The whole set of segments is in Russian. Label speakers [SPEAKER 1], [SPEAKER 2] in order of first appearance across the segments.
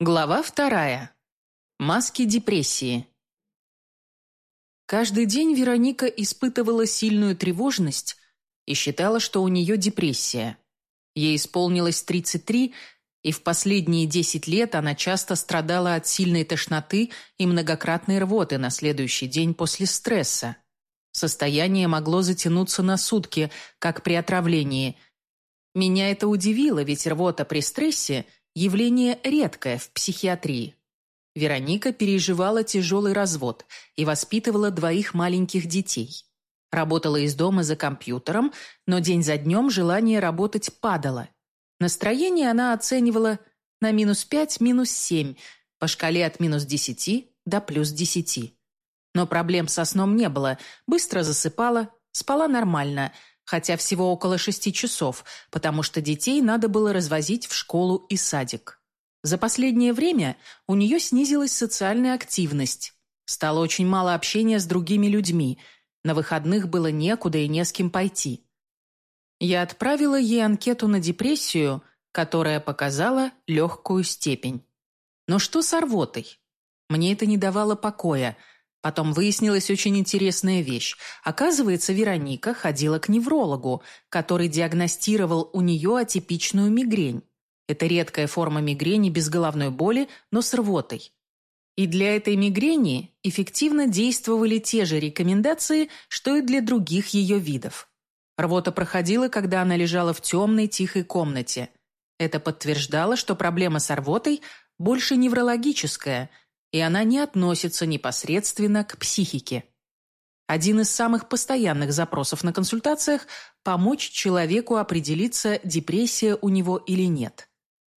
[SPEAKER 1] Глава вторая. Маски депрессии. Каждый день Вероника испытывала сильную тревожность и считала, что у нее депрессия. Ей исполнилось 33, и в последние 10 лет она часто страдала от сильной тошноты и многократной рвоты на следующий день после стресса. Состояние могло затянуться на сутки, как при отравлении. Меня это удивило, ведь рвота при стрессе – Явление редкое в психиатрии. Вероника переживала тяжелый развод и воспитывала двоих маленьких детей. Работала из дома за компьютером, но день за днем желание работать падало. Настроение она оценивала на минус 5, минус 7, по шкале от минус 10 до плюс 10. Но проблем со сном не было, быстро засыпала, спала нормально – хотя всего около шести часов, потому что детей надо было развозить в школу и садик. За последнее время у нее снизилась социальная активность. Стало очень мало общения с другими людьми. На выходных было некуда и не с кем пойти. Я отправила ей анкету на депрессию, которая показала легкую степень. Но что с рвотой? Мне это не давало покоя – Потом выяснилась очень интересная вещь. Оказывается, Вероника ходила к неврологу, который диагностировал у нее атипичную мигрень. Это редкая форма мигрени без головной боли, но с рвотой. И для этой мигрени эффективно действовали те же рекомендации, что и для других ее видов. Рвота проходила, когда она лежала в темной, тихой комнате. Это подтверждало, что проблема с рвотой больше неврологическая – и она не относится непосредственно к психике. Один из самых постоянных запросов на консультациях – помочь человеку определиться, депрессия у него или нет.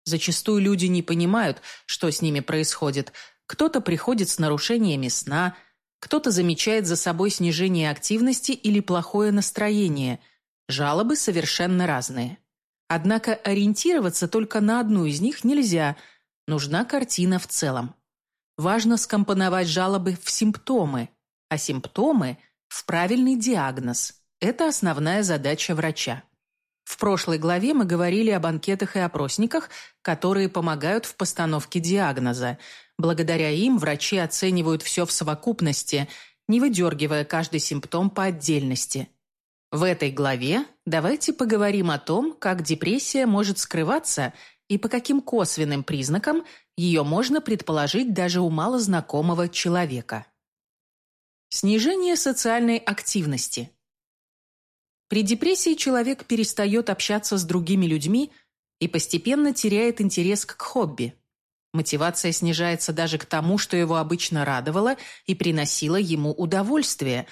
[SPEAKER 1] Зачастую люди не понимают, что с ними происходит. Кто-то приходит с нарушениями сна, кто-то замечает за собой снижение активности или плохое настроение. Жалобы совершенно разные. Однако ориентироваться только на одну из них нельзя, нужна картина в целом. Важно скомпоновать жалобы в симптомы, а симптомы – в правильный диагноз. Это основная задача врача. В прошлой главе мы говорили об анкетах и опросниках, которые помогают в постановке диагноза. Благодаря им врачи оценивают все в совокупности, не выдергивая каждый симптом по отдельности. В этой главе давайте поговорим о том, как депрессия может скрываться и по каким косвенным признакам ее можно предположить даже у малознакомого человека. Снижение социальной активности. При депрессии человек перестает общаться с другими людьми и постепенно теряет интерес к хобби. Мотивация снижается даже к тому, что его обычно радовало и приносило ему удовольствие.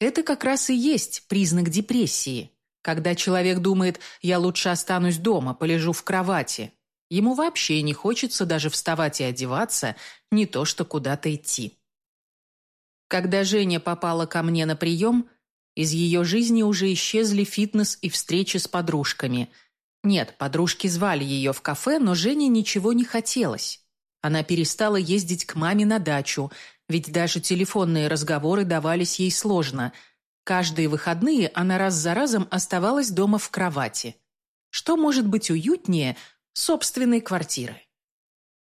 [SPEAKER 1] Это как раз и есть признак депрессии, когда человек думает «я лучше останусь дома, полежу в кровати», Ему вообще не хочется даже вставать и одеваться, не то что куда-то идти. Когда Женя попала ко мне на прием, из ее жизни уже исчезли фитнес и встречи с подружками. Нет, подружки звали ее в кафе, но Жене ничего не хотелось. Она перестала ездить к маме на дачу, ведь даже телефонные разговоры давались ей сложно. Каждые выходные она раз за разом оставалась дома в кровати. Что может быть уютнее – собственной квартиры.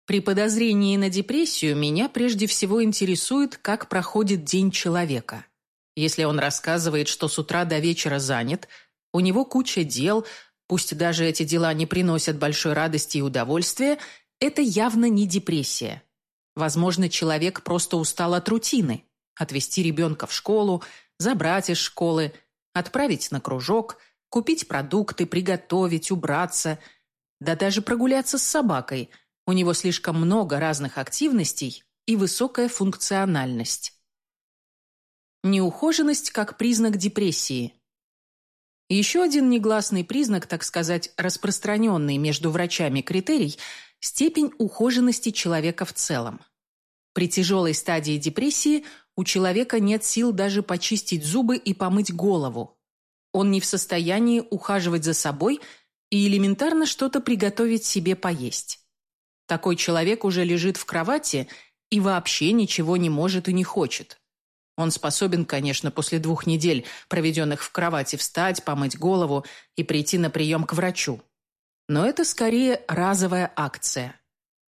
[SPEAKER 1] При подозрении на депрессию меня прежде всего интересует, как проходит день человека. Если он рассказывает, что с утра до вечера занят, у него куча дел, пусть даже эти дела не приносят большой радости и удовольствия, это явно не депрессия. Возможно, человек просто устал от рутины. Отвезти ребенка в школу, забрать из школы, отправить на кружок, купить продукты, приготовить, убраться – да даже прогуляться с собакой. У него слишком много разных активностей и высокая функциональность. Неухоженность как признак депрессии. Еще один негласный признак, так сказать, распространенный между врачами критерий – степень ухоженности человека в целом. При тяжелой стадии депрессии у человека нет сил даже почистить зубы и помыть голову. Он не в состоянии ухаживать за собой – и элементарно что-то приготовить себе поесть. Такой человек уже лежит в кровати и вообще ничего не может и не хочет. Он способен, конечно, после двух недель, проведенных в кровати, встать, помыть голову и прийти на прием к врачу. Но это скорее разовая акция.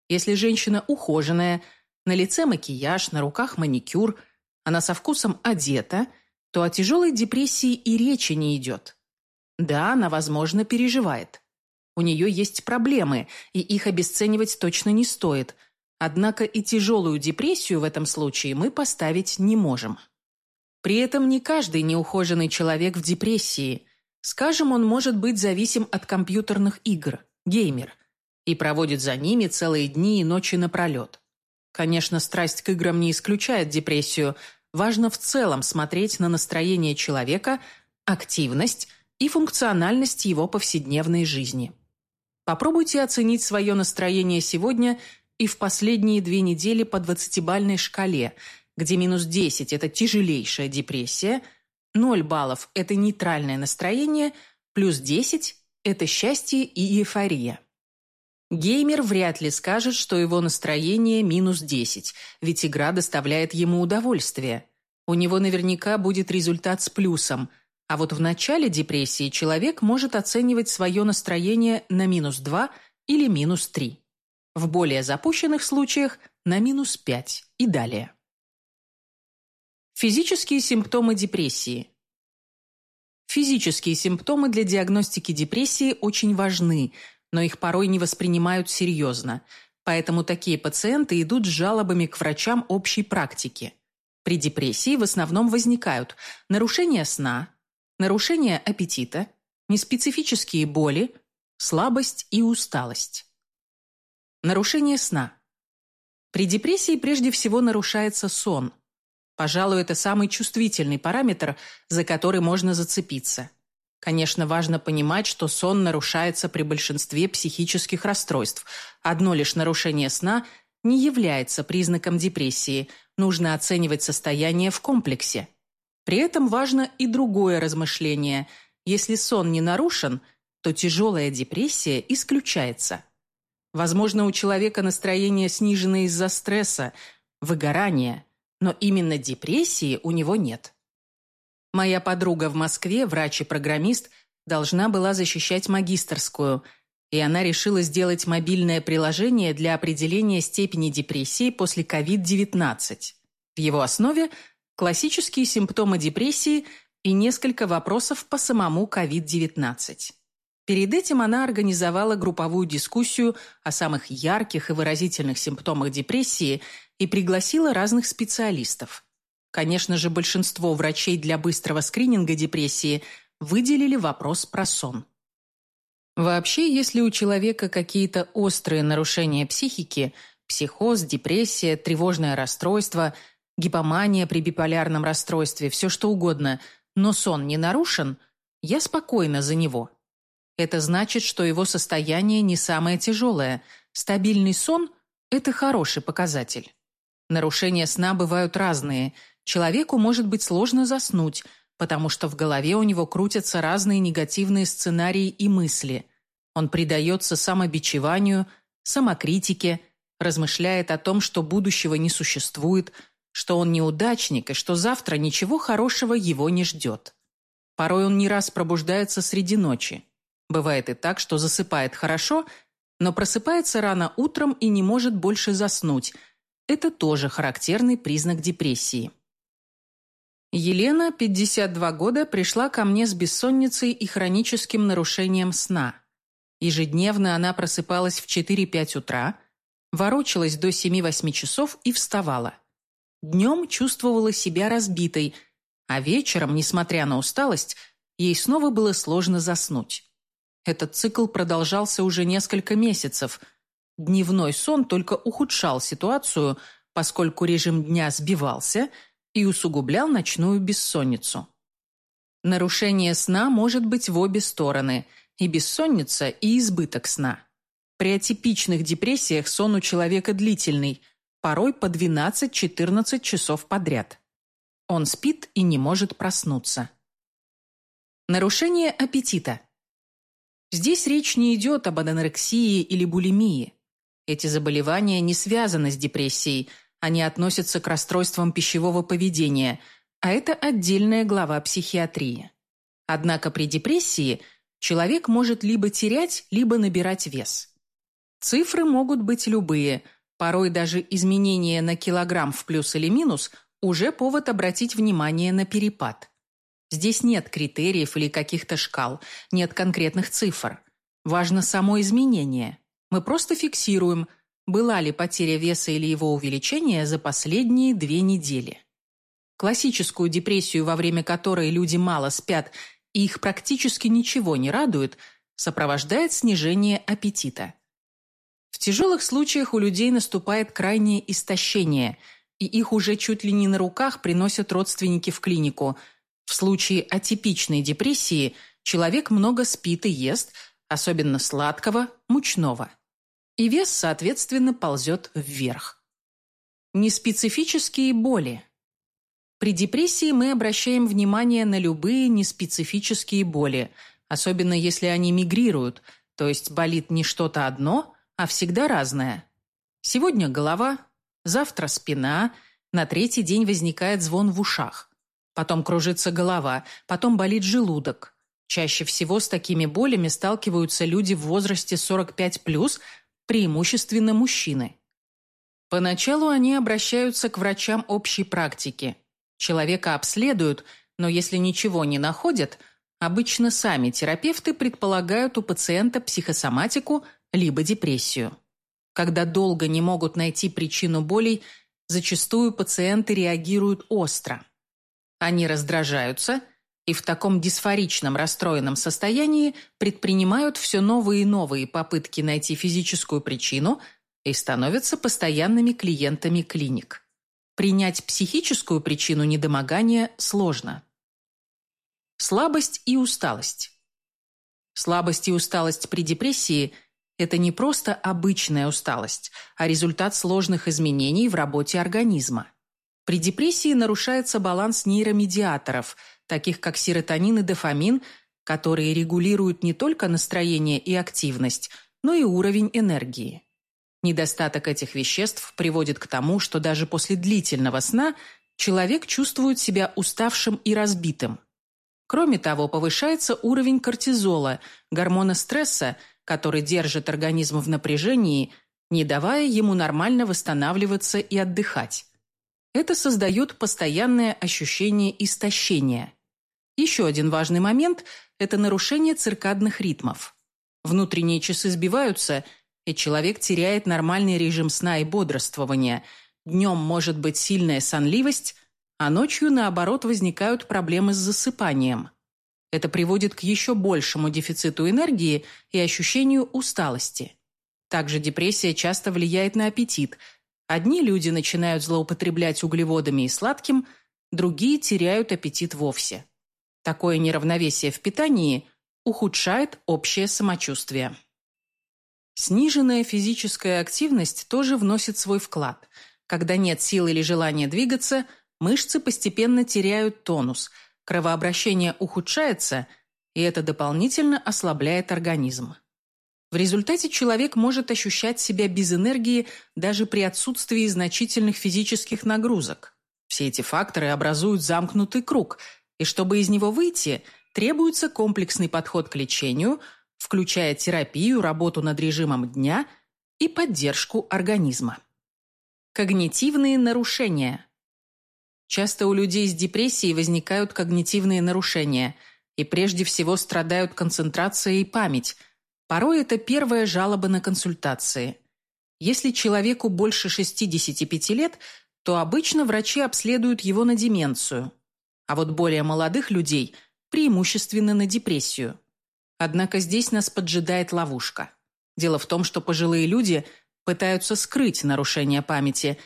[SPEAKER 1] Если женщина ухоженная, на лице макияж, на руках маникюр, она со вкусом одета, то о тяжелой депрессии и речи не идет. Да, она, возможно, переживает. У нее есть проблемы, и их обесценивать точно не стоит. Однако и тяжелую депрессию в этом случае мы поставить не можем. При этом не каждый неухоженный человек в депрессии. Скажем, он может быть зависим от компьютерных игр, геймер, и проводит за ними целые дни и ночи напролет. Конечно, страсть к играм не исключает депрессию. Важно в целом смотреть на настроение человека, активность и функциональность его повседневной жизни. Попробуйте оценить свое настроение сегодня и в последние две недели по 20-бальной шкале, где минус 10 – это тяжелейшая депрессия, 0 баллов – это нейтральное настроение, плюс 10 – это счастье и эйфория. Геймер вряд ли скажет, что его настроение минус 10, ведь игра доставляет ему удовольствие. У него наверняка будет результат с плюсом – а вот в начале депрессии человек может оценивать свое настроение на минус 2 или минус 3. В более запущенных случаях на минус 5 и далее. Физические симптомы депрессии. Физические симптомы для диагностики депрессии очень важны, но их порой не воспринимают серьезно, поэтому такие пациенты идут с жалобами к врачам общей практики. При депрессии в основном возникают нарушение сна, нарушение аппетита, неспецифические боли, слабость и усталость. Нарушение сна. При депрессии прежде всего нарушается сон. Пожалуй, это самый чувствительный параметр, за который можно зацепиться. Конечно, важно понимать, что сон нарушается при большинстве психических расстройств. Одно лишь нарушение сна не является признаком депрессии. Нужно оценивать состояние в комплексе. При этом важно и другое размышление. Если сон не нарушен, то тяжелая депрессия исключается. Возможно, у человека настроение снижено из-за стресса, выгорания, но именно депрессии у него нет. Моя подруга в Москве, врач и программист, должна была защищать магистерскую, и она решила сделать мобильное приложение для определения степени депрессии после COVID-19. В его основе – классические симптомы депрессии и несколько вопросов по самому COVID-19. Перед этим она организовала групповую дискуссию о самых ярких и выразительных симптомах депрессии и пригласила разных специалистов. Конечно же, большинство врачей для быстрого скрининга депрессии выделили вопрос про сон. Вообще, если у человека какие-то острые нарушения психики, психоз, депрессия, тревожное расстройство – гипомания при биполярном расстройстве, все что угодно, но сон не нарушен, я спокойна за него. Это значит, что его состояние не самое тяжелое. Стабильный сон – это хороший показатель. Нарушения сна бывают разные. Человеку может быть сложно заснуть, потому что в голове у него крутятся разные негативные сценарии и мысли. Он предается самобичеванию, самокритике, размышляет о том, что будущего не существует – что он неудачник и что завтра ничего хорошего его не ждет. Порой он не раз пробуждается среди ночи. Бывает и так, что засыпает хорошо, но просыпается рано утром и не может больше заснуть. Это тоже характерный признак депрессии. Елена, 52 года, пришла ко мне с бессонницей и хроническим нарушением сна. Ежедневно она просыпалась в 4-5 утра, ворочалась до 7-8 часов и вставала. Днем чувствовала себя разбитой, а вечером, несмотря на усталость, ей снова было сложно заснуть. Этот цикл продолжался уже несколько месяцев. Дневной сон только ухудшал ситуацию, поскольку режим дня сбивался и усугублял ночную бессонницу. Нарушение сна может быть в обе стороны – и бессонница, и избыток сна. При атипичных депрессиях сон у человека длительный – порой по 12-14 часов подряд. Он спит и не может проснуться. Нарушение аппетита. Здесь речь не идет об анорексии или булимии. Эти заболевания не связаны с депрессией, они относятся к расстройствам пищевого поведения, а это отдельная глава психиатрии. Однако при депрессии человек может либо терять, либо набирать вес. Цифры могут быть любые, порой даже изменение на килограмм в плюс или минус уже повод обратить внимание на перепад. Здесь нет критериев или каких-то шкал, нет конкретных цифр. Важно само изменение. Мы просто фиксируем, была ли потеря веса или его увеличение за последние две недели. Классическую депрессию, во время которой люди мало спят и их практически ничего не радует, сопровождает снижение аппетита. В тяжелых случаях у людей наступает крайнее истощение, и их уже чуть ли не на руках приносят родственники в клинику – в случае атипичной депрессии человек много спит и ест, особенно сладкого, мучного. И вес, соответственно, ползет вверх. Неспецифические боли. При депрессии мы обращаем внимание на любые неспецифические боли, особенно если они мигрируют, то есть болит не что-то одно, а всегда разное. Сегодня голова, завтра спина, на третий день возникает звон в ушах. Потом кружится голова, потом болит желудок. Чаще всего с такими болями сталкиваются люди в возрасте 45+, преимущественно мужчины. Поначалу они обращаются к врачам общей практики. Человека обследуют, но если ничего не находят, обычно сами терапевты предполагают у пациента психосоматику либо депрессию. Когда долго не могут найти причину болей, зачастую пациенты реагируют остро – они раздражаются и в таком дисфоричном расстроенном состоянии предпринимают все новые и новые попытки найти физическую причину и становятся постоянными клиентами клиник. Принять психическую причину недомогания сложно. Слабость и усталость. Слабость и усталость при депрессии – это не просто обычная усталость, а результат сложных изменений в работе организма. При депрессии нарушается баланс нейромедиаторов, таких как серотонин и дофамин, которые регулируют не только настроение и активность, но и уровень энергии. Недостаток этих веществ приводит к тому, что даже после длительного сна человек чувствует себя уставшим и разбитым. Кроме того, повышается уровень кортизола, гормона стресса, который держит организм в напряжении, не давая ему нормально восстанавливаться и отдыхать. Это создает постоянное ощущение истощения. Еще один важный момент – это нарушение циркадных ритмов. Внутренние часы сбиваются, и человек теряет нормальный режим сна и бодрствования. Днем может быть сильная сонливость, а ночью, наоборот, возникают проблемы с засыпанием. Это приводит к еще большему дефициту энергии и ощущению усталости. Также депрессия часто влияет на аппетит – Одни люди начинают злоупотреблять углеводами и сладким, другие теряют аппетит вовсе. Такое неравновесие в питании ухудшает общее самочувствие. Сниженная физическая активность тоже вносит свой вклад. Когда нет сил или желания двигаться, мышцы постепенно теряют тонус, кровообращение ухудшается, и это дополнительно ослабляет организм. В результате человек может ощущать себя без энергии даже при отсутствии значительных физических нагрузок. Все эти факторы образуют замкнутый круг, и чтобы из него выйти, требуется комплексный подход к лечению, включая терапию, работу над режимом дня и поддержку организма. Когнитивные нарушения. Часто у людей с депрессией возникают когнитивные нарушения, и прежде всего страдают концентрация и память – Порой это первая жалоба на консультации. Если человеку больше 65 лет, то обычно врачи обследуют его на деменцию. А вот более молодых людей преимущественно на депрессию. Однако здесь нас поджидает ловушка. Дело в том, что пожилые люди пытаются скрыть нарушение памяти.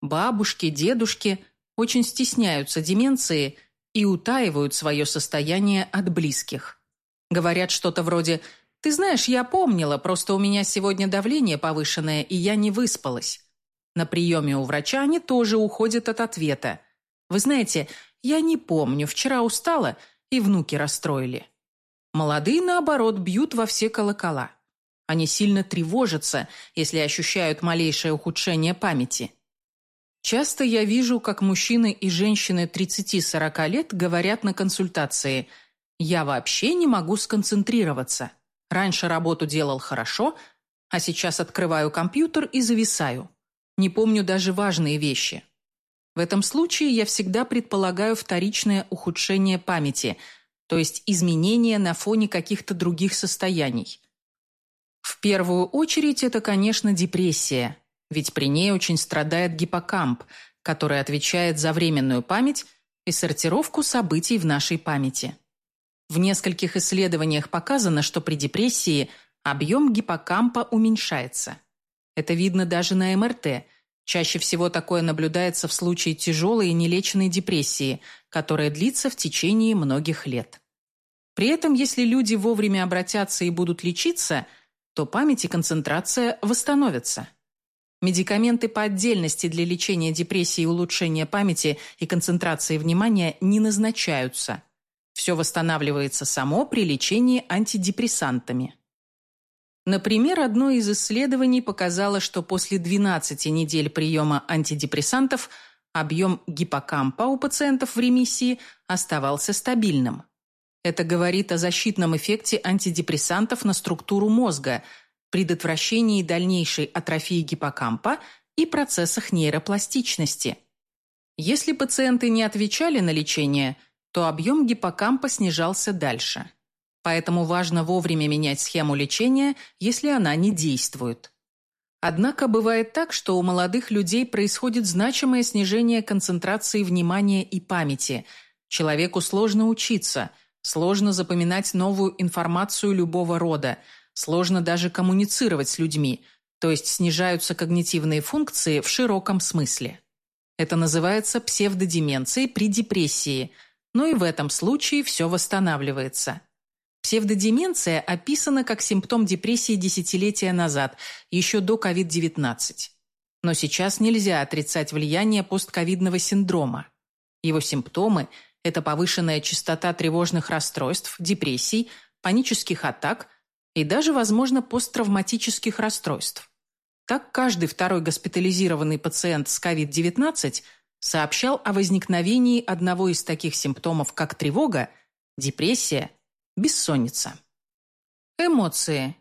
[SPEAKER 1] Бабушки, дедушки очень стесняются деменции и утаивают свое состояние от близких. Говорят что-то вроде – ты знаешь, я помнила, просто у меня сегодня давление повышенное, и я не выспалась. На приеме у врача они тоже уходят от ответа. Вы знаете, я не помню, вчера устала, и внуки расстроили. Молодые, наоборот, бьют во все колокола. Они сильно тревожатся, если ощущают малейшее ухудшение памяти. Часто я вижу, как мужчины и женщины 30-40 лет говорят на консультации «Я вообще не могу сконцентрироваться». Раньше работу делал хорошо, А сейчас открываю компьютер и зависаю. Не помню даже важные вещи. В этом случае я всегда предполагаю вторичное ухудшение памяти, то есть изменения на фоне каких-то других состояний. В первую очередь это, конечно, депрессия, ведь при ней очень страдает гиппокамп, который отвечает за временную память и сортировку событий в нашей памяти. В нескольких исследованиях показано, что при депрессии объем гиппокампа уменьшается. Это видно даже на МРТ. Чаще всего такое наблюдается в случае тяжелой и нелеченной депрессии, которая длится в течение многих лет. При этом, если люди вовремя обратятся и будут лечиться, то память и концентрация восстановятся. Медикаменты по отдельности для лечения депрессии и улучшения памяти и концентрации внимания не назначаются – все восстанавливается само при лечении антидепрессантами. Например, одно из исследований показало, что после 12 недель приема антидепрессантов объем гиппокампа у пациентов в ремиссии оставался стабильным. Это говорит о защитном эффекте антидепрессантов на структуру мозга, предотвращении дальнейшей атрофии гиппокампа и процессах нейропластичности. Если пациенты не отвечали на лечение – то объем гиппокампа снижался дальше. Поэтому важно вовремя менять схему лечения, если она не действует. Однако бывает так, что у молодых людей происходит значимое снижение концентрации внимания и памяти. Человеку сложно учиться, сложно запоминать новую информацию любого рода, сложно даже коммуницировать с людьми, то есть снижаются когнитивные функции в широком смысле. Это называется псевдодеменцией при депрессии – но и в этом случае все восстанавливается. Псевдодеменция описана как симптом депрессии десятилетия назад, еще до COVID-19. Но сейчас нельзя отрицать влияние постковидного синдрома. Его симптомы – это повышенная частота тревожных расстройств, депрессий, панических атак и даже, возможно, посттравматических расстройств. Так каждый второй госпитализированный пациент с COVID-19 – сообщал о возникновении одного из таких симптомов, как тревога, депрессия, бессонница. Эмоции.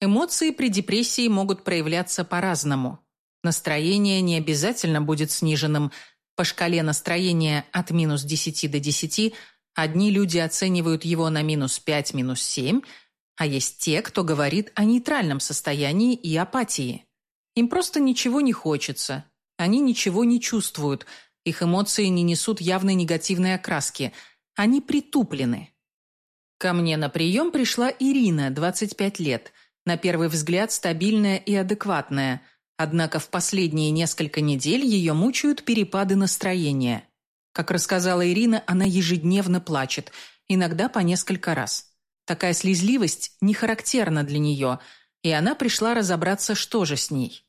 [SPEAKER 1] Эмоции при депрессии могут проявляться по-разному. Настроение не обязательно будет сниженным. По шкале настроения от минус 10 до 10 одни люди оценивают его на минус 5, минус 7, а есть те, кто говорит о нейтральном состоянии и апатии. Им просто ничего не хочется, они ничего не чувствуют, их эмоции не несут явной негативной окраски, они притуплены. Ко мне на прием пришла Ирина, 25 лет, на первый взгляд стабильная и адекватная, однако в последние несколько недель ее мучают перепады настроения. Как рассказала Ирина, она ежедневно плачет, иногда по несколько раз. Такая слезливость не характерна для нее, и она пришла разобраться, что же с ней.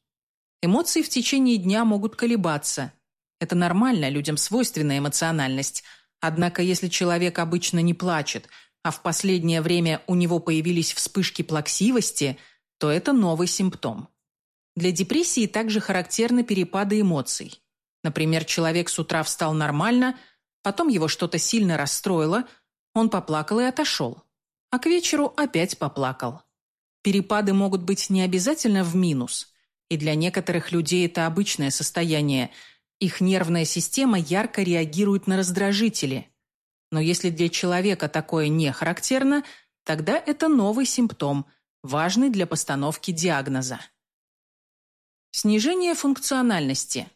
[SPEAKER 1] Эмоции в течение дня могут колебаться. Это нормально, людям свойственна эмоциональность. Однако если человек обычно не плачет, а в последнее время у него появились вспышки плаксивости, то это новый симптом. Для депрессии также характерны перепады эмоций. Например, человек с утра встал нормально, потом его что-то сильно расстроило, он поплакал и отошел. А к вечеру опять поплакал. Перепады могут быть не обязательно в минус – и для некоторых людей это обычное состояние. Их нервная система ярко реагирует на раздражители. Но если для человека такое не характерно, тогда это новый симптом, важный для постановки диагноза. Снижение функциональности.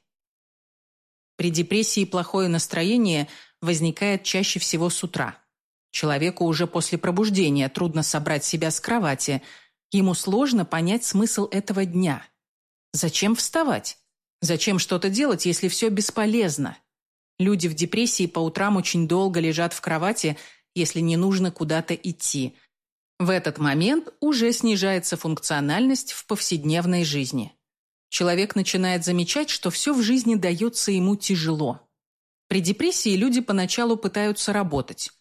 [SPEAKER 1] При депрессии плохое настроение возникает чаще всего с утра. Человеку уже после пробуждения трудно собрать себя с кровати. Ему сложно понять смысл этого дня – Зачем вставать? Зачем что-то делать, если все бесполезно? Люди в депрессии по утрам очень долго лежат в кровати, если не нужно куда-то идти. В этот момент уже снижается функциональность в повседневной жизни. Человек начинает замечать, что все в жизни дается ему тяжело. При депрессии люди поначалу пытаются работать.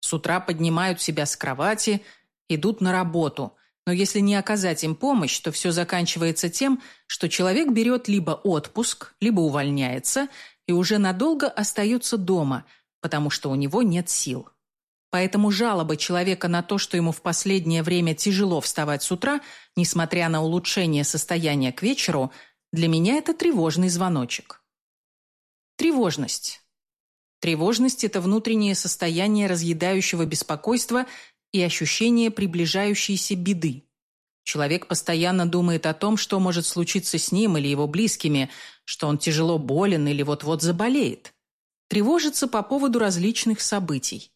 [SPEAKER 1] С утра поднимают себя с кровати, идут на работу, но если не оказать им помощь, то все заканчивается тем, что человек берет либо отпуск, либо увольняется и уже надолго остается дома, потому что у него нет сил. Поэтому жалоба человека на то, что ему в последнее время тяжело вставать с утра, несмотря на улучшение состояния к вечеру, для меня это тревожный звоночек. Тревожность. Тревожность – это внутреннее состояние разъедающего беспокойства и ощущение приближающейся беды. Человек постоянно думает о том, что может случиться с ним или его близкими, что он тяжело болен или вот-вот заболеет. Тревожится по поводу различных событий.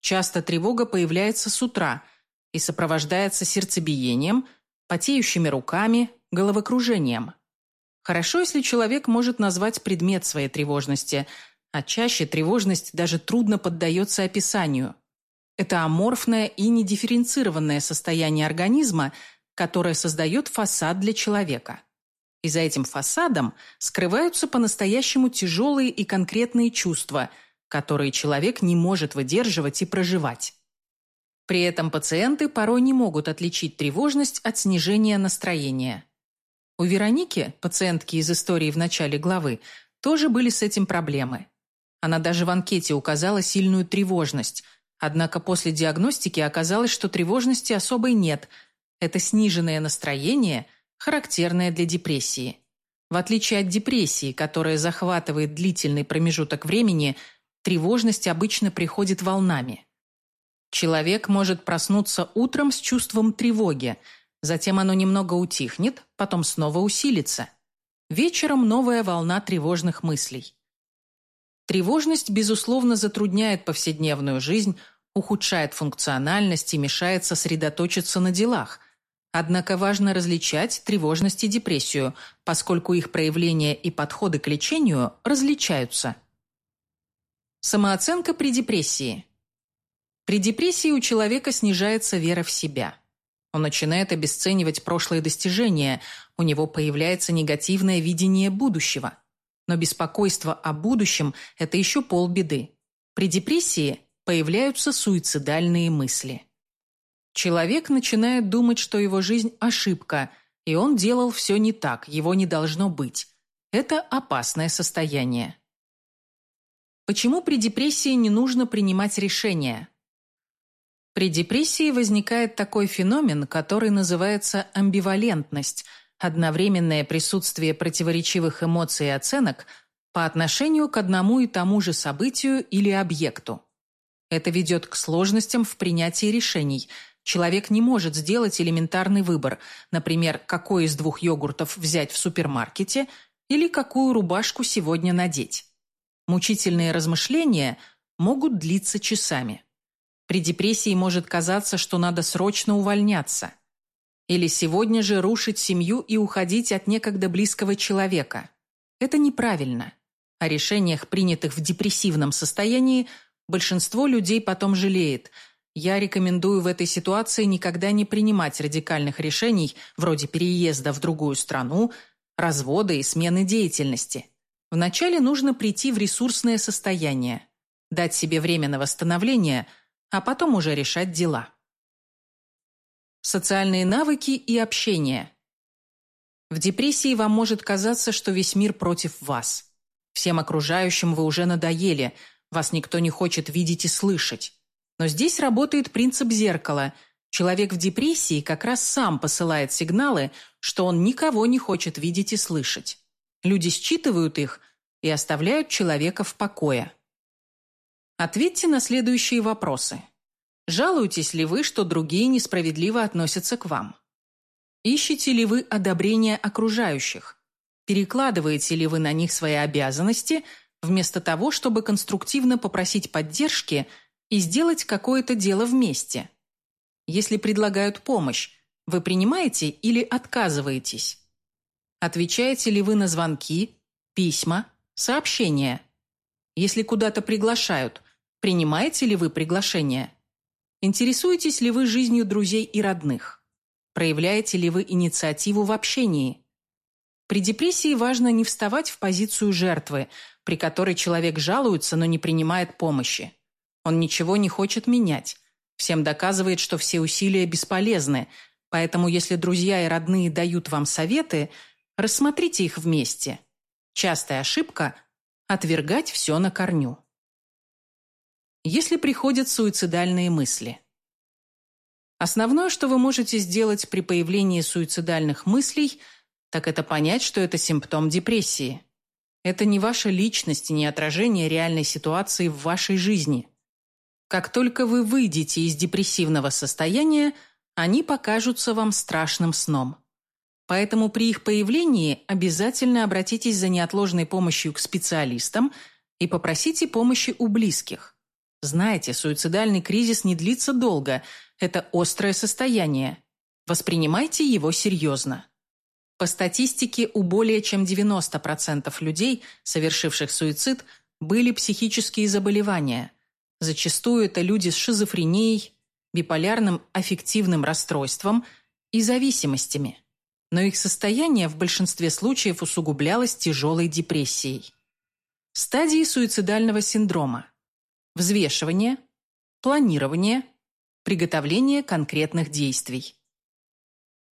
[SPEAKER 1] Часто тревога появляется с утра и сопровождается сердцебиением, потеющими руками, головокружением. Хорошо, если человек может назвать предмет своей тревожности, а чаще тревожность даже трудно поддается описанию. Это аморфное и недифференцированное состояние организма, которое создает фасад для человека. И за этим фасадом скрываются по-настоящему тяжелые и конкретные чувства – которые человек не может выдерживать и проживать. При этом пациенты порой не могут отличить тревожность от снижения настроения. У Вероники, пациентки из истории в начале главы, тоже были с этим проблемы. Она даже в анкете указала сильную тревожность, однако после диагностики оказалось, что тревожности особой нет. Это сниженное настроение, характерное для депрессии. В отличие от депрессии, которая захватывает длительный промежуток времени – тревожность обычно приходит волнами. Человек может проснуться утром с чувством тревоги, затем оно немного утихнет, потом снова усилится. Вечером новая волна тревожных мыслей. Тревожность, безусловно, затрудняет повседневную жизнь, ухудшает функциональность и мешает сосредоточиться на делах. Однако важно различать тревожность и депрессию, поскольку их проявления и подходы к лечению различаются – Самооценка при депрессии. При депрессии у человека снижается вера в себя. Он начинает обесценивать прошлые достижения, у него появляется негативное видение будущего. Но беспокойство о будущем – это еще полбеды. При депрессии появляются суицидальные мысли. Человек начинает думать, что его жизнь – ошибка, и он делал все не так, его не должно быть. Это опасное состояние. Почему при депрессии не нужно принимать решения? При депрессии возникает такой феномен, который называется амбивалентность – одновременное присутствие противоречивых эмоций и оценок по отношению к одному и тому же событию или объекту. Это ведет к сложностям в принятии решений. Человек не может сделать элементарный выбор, например, какой из двух йогуртов взять в супермаркете или какую рубашку сегодня надеть. Мучительные размышления могут длиться часами. При депрессии может казаться, что надо срочно увольняться. Или сегодня же рушить семью и уходить от некогда близкого человека. Это неправильно. О решениях, принятых в депрессивном состоянии, большинство людей потом жалеет. Я рекомендую в этой ситуации никогда не принимать радикальных решений, вроде переезда в другую страну, развода и смены деятельности. Вначале нужно прийти в ресурсное состояние, дать себе время на восстановление, а потом уже решать дела. Социальные навыки и общение. В депрессии вам может казаться, что весь мир против вас. Всем окружающим вы уже надоели, вас никто не хочет видеть и слышать. Но здесь работает принцип зеркала. Человек в депрессии как раз сам посылает сигналы, что он никого не хочет видеть и слышать. Люди считывают их и оставляют человека в покое. Ответьте на следующие вопросы. Жалуетесь ли вы, что другие несправедливо относятся к вам? Ищете ли вы одобрения окружающих? Перекладываете ли вы на них свои обязанности, вместо того, чтобы конструктивно попросить поддержки и сделать какое-то дело вместе? Если предлагают помощь, вы принимаете или отказываетесь? Отвечаете ли вы на звонки, письма, сообщения? Если куда-то приглашают, принимаете ли вы приглашение? Интересуетесь ли вы жизнью друзей и родных? Проявляете ли вы инициативу в общении? При депрессии важно не вставать в позицию жертвы, при которой человек жалуется, но не принимает помощи. Он ничего не хочет менять. Всем доказывает, что все усилия бесполезны, поэтому если друзья и родные дают вам советы, рассмотрите их вместе – Частая ошибка – отвергать все на корню. если приходят суицидальные мысли. Основное, что вы можете сделать при появлении суицидальных мыслей, так это понять, что это симптом депрессии. Это не ваша личность и не отражение реальной ситуации в вашей жизни. Как только вы выйдете из депрессивного состояния, они покажутся вам страшным сном. Поэтому при их появлении обязательно обратитесь за неотложной помощью к специалистам и попросите помощи у близких. Знаете, суицидальный кризис не длится долго. Это острое состояние. Воспринимайте его серьезно. По статистике, у более чем 90% людей, совершивших суицид, были психические заболевания. Зачастую это люди с шизофренией, биполярным аффективным расстройством и зависимостями. Но их состояние в большинстве случаев усугублялось тяжелой депрессией. Стадии суицидального синдрома – взвешивание, планирование, приготовление конкретных действий.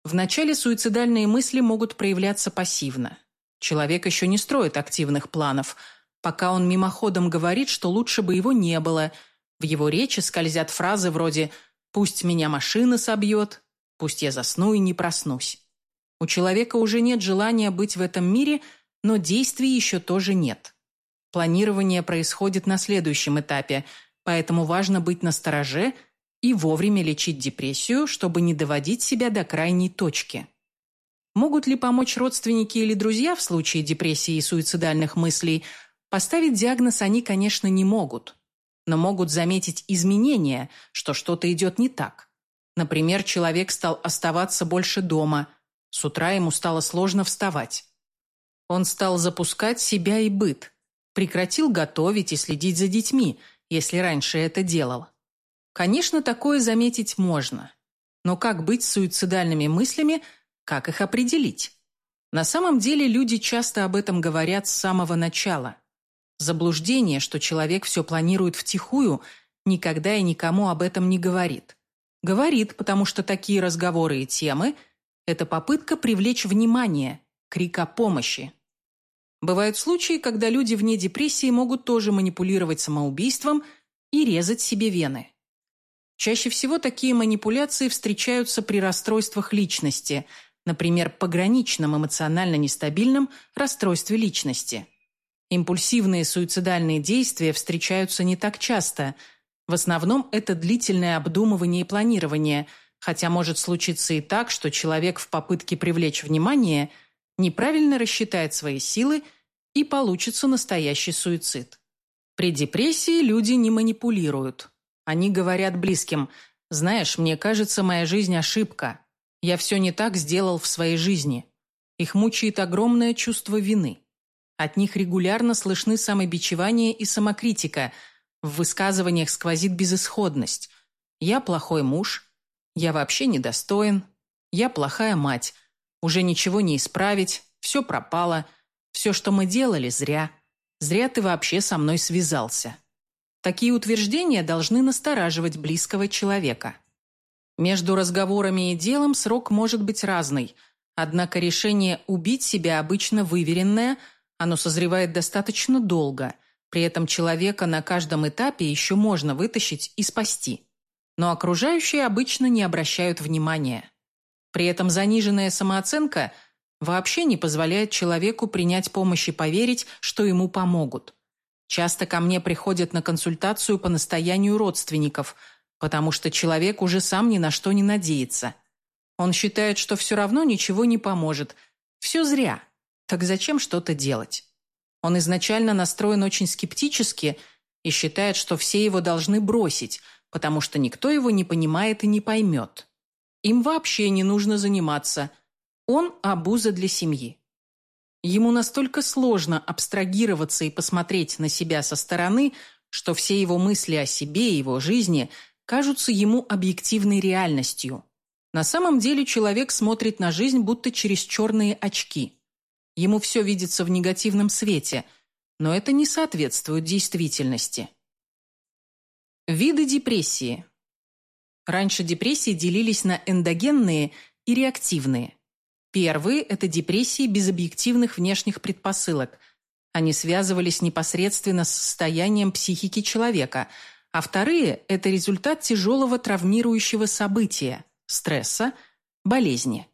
[SPEAKER 1] Вначале суицидальные мысли могут проявляться пассивно. Человек еще не строит активных планов, пока он мимоходом говорит, что лучше бы его не было. В его речи скользят фразы вроде «пусть меня машина собьет», «пусть я засну и не проснусь». У человека уже нет желания быть в этом мире, но действий еще тоже нет. Планирование происходит на следующем этапе, поэтому важно быть настороже и вовремя лечить депрессию, чтобы не доводить себя до крайней точки. Могут ли помочь родственники или друзья в случае депрессии и суицидальных мыслей? Поставить диагноз они, конечно, не могут, но могут заметить изменения, что что-то идет не так. Например, человек стал оставаться больше дома, с утра ему стало сложно вставать. Он стал запускать себя и быт – Прекратил готовить и следить за детьми, если раньше это делал. Конечно, такое заметить можно. Но как быть с суицидальными мыслями, как их определить? На самом деле люди часто об этом говорят с самого начала. Заблуждение, что человек все планирует втихую, никогда и никому об этом не говорит. Говорит, потому что такие разговоры и темы – это попытка привлечь внимание, крик о помощи. Бывают случаи, когда люди вне депрессии могут тоже манипулировать самоубийством и резать себе вены. Чаще всего такие манипуляции встречаются при расстройствах личности, например, пограничном эмоционально нестабильном расстройстве личности. Импульсивные суицидальные действия встречаются не так часто. В основном это длительное обдумывание и планирование, хотя может случиться и так, что человек в попытке привлечь внимание неправильно рассчитает свои силы – и получится настоящий суицид. При депрессии люди не манипулируют. Они говорят близким «Знаешь, мне кажется, моя жизнь – ошибка. Я все не так сделал в своей жизни». Их мучает огромное чувство вины. От них регулярно слышны самобичевание и самокритика. В высказываниях сквозит безысходность. «Я плохой муж», «Я вообще недостоин», «Я плохая мать», «Уже ничего не исправить», «Все пропало», все, что мы делали, зря. Зря ты вообще со мной связался. Такие утверждения должны настораживать близкого человека. Между разговорами и делом срок может быть разный, однако решение убить себя обычно выверенное, оно созревает достаточно долго, при этом человека на каждом этапе еще можно вытащить и спасти. Но окружающие обычно не обращают внимания. При этом заниженная самооценка – вообще не позволяет человеку принять помощь и поверить, что ему помогут. Часто ко мне приходят на консультацию по настоянию родственников, потому что человек уже сам ни на что не надеется. Он считает, что все равно ничего не поможет. Все зря. Так зачем что-то делать? Он изначально настроен очень скептически и считает, что все его должны бросить, потому что никто его не понимает и не поймет. Им вообще не нужно заниматься – он – обуза для семьи. Ему настолько сложно абстрагироваться и посмотреть на себя со стороны, что все его мысли о себе и его жизни кажутся ему объективной реальностью. На самом деле человек смотрит на жизнь будто через черные очки. Ему все видится в негативном свете, но это не соответствует действительности. Виды депрессии. Раньше депрессии делились на эндогенные и реактивные. Первые – это депрессии без объективных внешних предпосылок. Они связывались непосредственно с состоянием психики человека, а вторые – это результат тяжелого травмирующего события, стресса, болезни.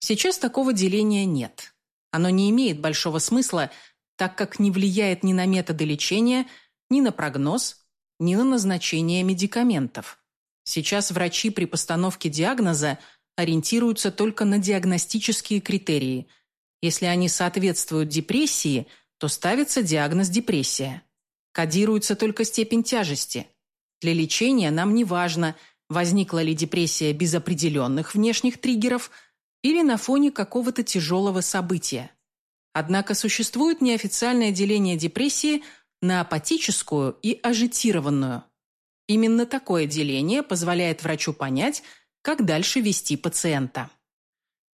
[SPEAKER 1] Сейчас такого деления нет. Оно не имеет большого смысла, так как не влияет ни на методы лечения, ни на прогноз, ни на назначение медикаментов. Сейчас врачи при постановке диагноза ориентируются только на диагностические критерии. Если они соответствуют депрессии, то ставится диагноз депрессия. Кодируется только степень тяжести. Для лечения нам не важно, возникла ли депрессия без определенных внешних триггеров или на фоне какого-то тяжелого события. Однако существует неофициальное деление депрессии на апатическую и ажитированную. Именно такое деление позволяет врачу понять, как дальше вести пациента.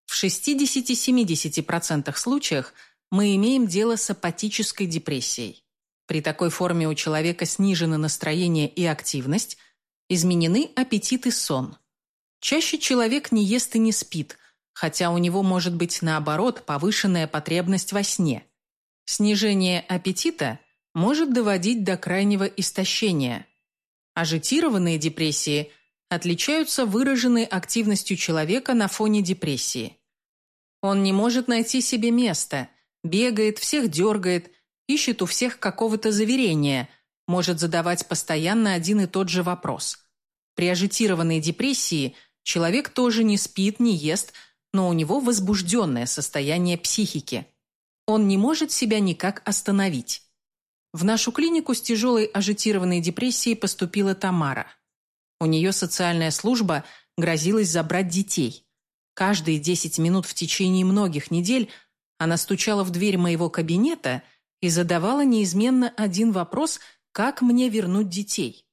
[SPEAKER 1] В 60-70% случаях мы имеем дело с апатической депрессией. При такой форме у человека снижено настроение и активность, изменены аппетит и сон. Чаще человек не ест и не спит, хотя у него может быть, наоборот, повышенная потребность во сне. Снижение аппетита может доводить до крайнего истощения. Ажитированные депрессии отличаются выраженной активностью человека на фоне депрессии. Он не может найти себе места, бегает, всех дергает, ищет у всех какого-то заверения, может задавать постоянно один и тот же вопрос. При ажитированной депрессии человек тоже не спит, не ест, но у него возбужденное состояние психики. Он не может себя никак остановить. В нашу клинику с тяжелой ажитированной депрессией поступила Тамара. У нее социальная служба грозилась забрать детей. Каждые 10 минут в течение многих недель она стучала в дверь моего кабинета и задавала неизменно один вопрос «Как мне вернуть детей?».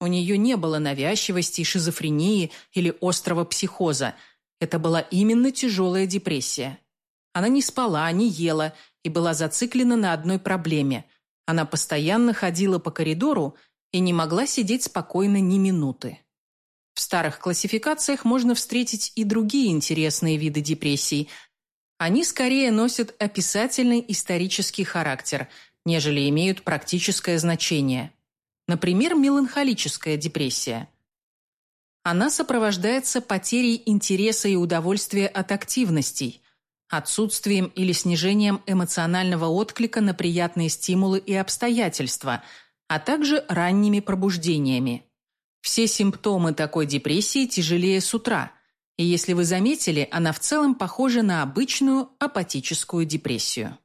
[SPEAKER 1] У нее не было навязчивости, шизофрении или острого психоза – это была именно тяжелая депрессия. Она не спала, не ела и была зациклена на одной проблеме. Она постоянно ходила по коридору и не могла сидеть спокойно ни минуты. В старых классификациях можно встретить и другие интересные виды депрессий. Они скорее носят описательный исторический характер, нежели имеют практическое значение. Например, меланхолическая депрессия. Она сопровождается потерей интереса и удовольствия от активностей, отсутствием или снижением эмоционального отклика на приятные стимулы и обстоятельства, а также ранними пробуждениями. Все симптомы такой депрессии тяжелее с утра, и если вы заметили, она в целом похожа на обычную апатическую депрессию.